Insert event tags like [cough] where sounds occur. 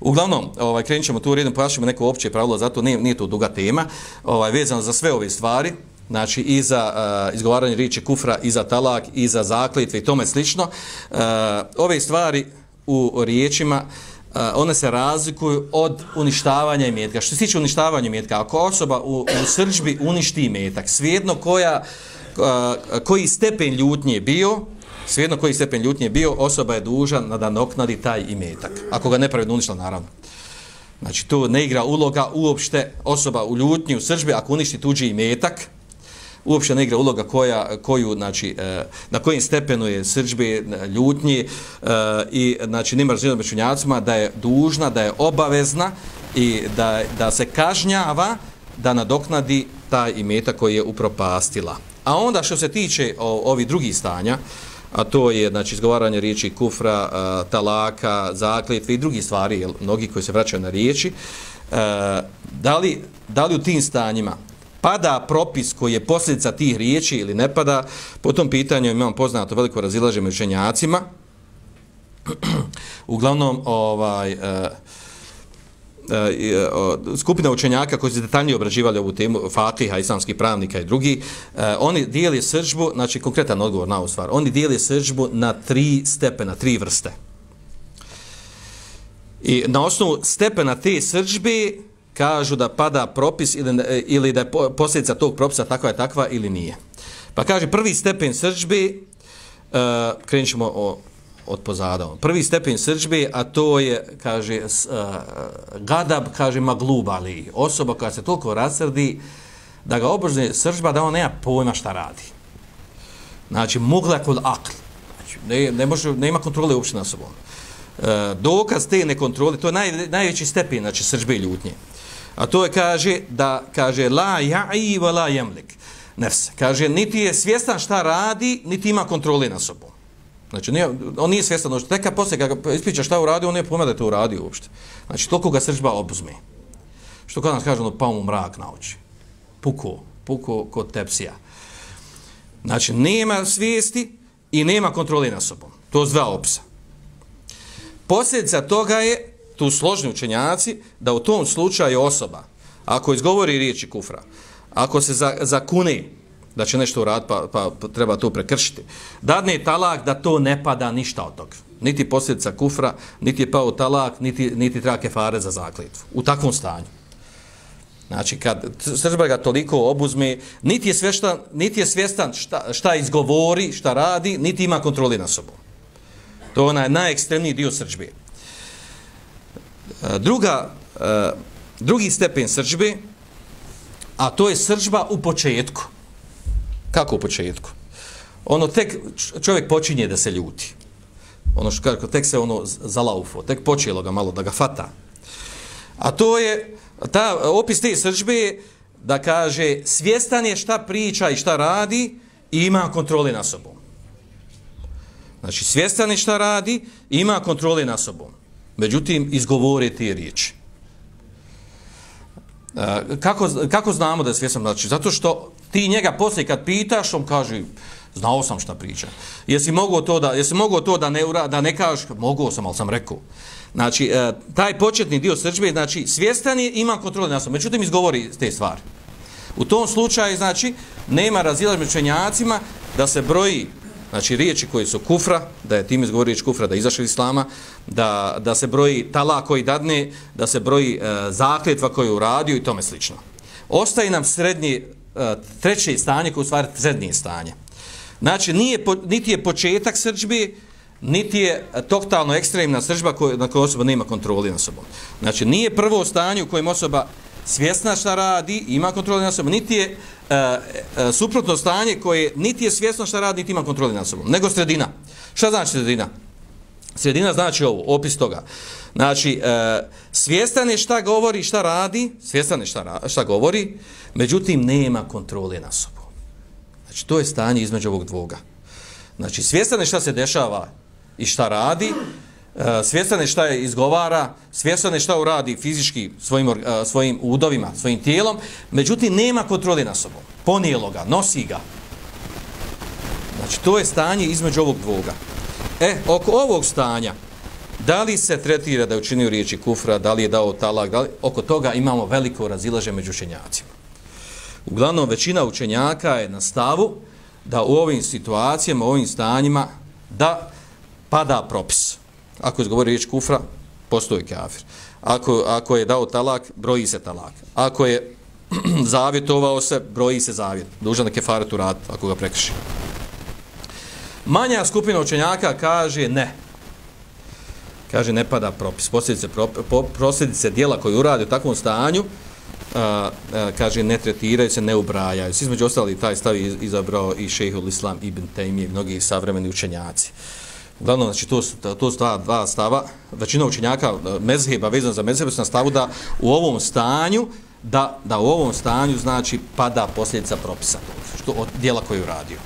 Uglavnom, ovaj, krenut ćemo tu redom, pojašnjamo neko opće pravilo, zato nije, nije to duga tema, ovaj, vezano za sve ove stvari, znači i za uh, izgovaranje riječi kufra, i za talak, i za zakljetve i tome slično. Uh, ove stvari u riječima, uh, one se razlikuju od uništavanja imetka. Što se tiče uništavanja imetka, ako osoba u, u srđbi uništi imetak, svijedno koja, uh, koji stepen ljutnje bio, Svejedno koji stepen ljutnje bio, osoba je dužan da noknadi taj imetak. Ako ga nepravedno uništila, naravno. Znači, to ne igra uloga uopšte osoba u ljutnji, u sržbi, ako uništi tuđi imetak, uopšte ne igra uloga koja, koju, znači, e, na kojim stepenu je sržbi, e, ljutnji e, i, znači, nima razvijenom mečunjacima da je dužna, da je obavezna i da, da se kažnjava da nadoknadi taj imetak koji je upropastila. A onda što se tiče o, ovih drugih stanja, a to je znači izgovaranje riječi kufra, a, talaka, zakletve i drugi stvari, jel, mnogi koji se vraćaju na riječi, a, da, li, da li u tim stanjima pada propis koji je posljedica tih riječi ili ne pada, po tom pitanju imam poznato veliko razilaže učenjacima. [clears throat] Uglavnom, ovaj, a, E, e, skupina učenjaka koji su detaljnije obrađivali ovu temu, fakiha, islamskih pravnika i drugi, e, oni dijeli srđbu, znači konkretan odgovor na ovu stvar, oni dijeli srđbu na tri stepena, tri vrste. I na osnovu stepena te srđbe kažu da pada propis ili, ili da je posljedica tog propisa takva je takva ili nije. Pa kaže prvi stepen srđbe, krenut ćemo o od pozada. Prvi stepen srđbe, a to je, kaže, uh, gadab, kaže, maglub ali, Osoba koja se toliko rasrdi, da ga obožne srđba, da on nema pojma šta radi. Znači, kod akl. Znači, ne, ne, može, ne ima kontrole uopšte na sobom. Uh, dokaz te nekontrole, to je naj, najveći stepen, znači, srđbe ljutnje. A to je, kaže, da, kaže, la ja'i wa la jemlik. Nefse. Kaže, niti je svjestan šta radi, niti ima kontrole na sobom. Znači, nije, on nije svjestan, znači, teka poslije, kada ga šta šta uradio, on nije pojma da je to uradio uopšte. Znači, toliko ga srđba obuzme. Što kada nas kaže, ono, pao mu mrak na oči. Puko, puko kod tepsija. Znači, nema svijesti i nema kontroli na sobom. To je dva opsa. Posljedica toga je, tu složni učenjaci, da u tom slučaju osoba, ako izgovori riječi kufra, ako se zakune, za da će nešto uraditi pa, pa treba to prekršiti. Dadne talak da to ne pada ništa od toga. Niti posljedica kufra, niti je pao talak, niti, niti treba kefare za zakljetvu. U takvom stanju. Znači, kad sržba ga toliko obuzme, niti je, sveštan, niti je svjestan šta, šta izgovori, šta radi, niti ima kontroli na sobom. To je onaj najekstremniji dio sržbe. E, druga, e, drugi stepen sržbe, a to je sržba u početku. Kako u početku? Ono tek čovjek počinje da se ljuti. Ono što kako tek se ono zalaufo, tek počelo ga malo da ga fata. A to je ta opis te srđbe da kaže svjestan je šta priča i šta radi i ima kontrole na sobom. Znači svjestan je šta radi i ima kontrole na sobom. Međutim, izgovore te riječi. E, kako, kako znamo da je svjestan? Znači, zato što ti njega poslije kad pitaš, on kaže, znao sam šta priča. Jesi mogao to da, jesi mogao to da ne, ura, da ne kažeš, mogao sam, ali sam rekao. Znači, e, taj početni dio srđbe, znači, svjestan je, ima kontrole na sobom. Međutim, izgovori te stvari. U tom slučaju, znači, nema razila među čenjacima da se broji znači riječi koje su kufra, da je tim izgovor riječ kufra, da izašli islama, da, da se broji tala koji dadne, da se broji e, zakljetva koju uradio i tome slično. Ostaje nam srednji, E, treće stanje koje u stvari srednje stanje. Znači, nije, niti je početak srđbi, niti je totalno ekstremna srđba koj, na kojoj osoba nema kontroli na sobom. Znači, nije prvo stanje u kojem osoba svjesna šta radi, ima kontroli na sobom, niti je e, e, suprotno stanje koje niti je svjesno šta radi, niti ima kontroli na sobom, nego sredina. Šta znači sredina? Sredina znači ovo, opis toga. Znači, e, svjestan je šta govori, šta radi, svjestan je šta, šta govori, međutim, nema kontrole na sobom. Znači, to je stanje između ovog dvoga. Znači, svjestan je šta se dešava i šta radi, E, svjestan je šta je izgovara, svjestan je šta uradi fizički svojim, e, svojim udovima, svojim tijelom, međutim nema kontrole na sobom. Ponijelo ga, nosi ga. Znači, to je stanje između ovog dvoga. E, oko ovog stanja, Da li se tretira da je učinio riječi kufra, da li je dao talak, da li, oko toga imamo veliko razilaže među učenjacima. Uglavnom, većina učenjaka je na stavu da u ovim situacijama, u ovim stanjima, da pada propis. Ako je izgovori riječ kufra, postoji kafir. Ako, ako je dao talak, broji se talak. Ako je [clears throat] zavjetovao se, broji se zavjet. Dužan da u rat ako ga prekriši. Manja skupina učenjaka kaže ne. Kaže ne pada propis. Posljedice, posljedice dijela koji uradi u takvom stanju, a, a, kaže ne tretiraju se, ne ubrajaju. Svi između ostali taj stav izabrao i šehul islam ibn Taymi i mnogi savremeni učenjaci. Uglavnom, znači, to su, to su dva, dva stava. Većina učenjaka e, mezheba, vezano za mezheba, su na stavu da u ovom stanju, da, da u ovom stanju, znači, pada posljedica propisa, što od dijela koju uradio.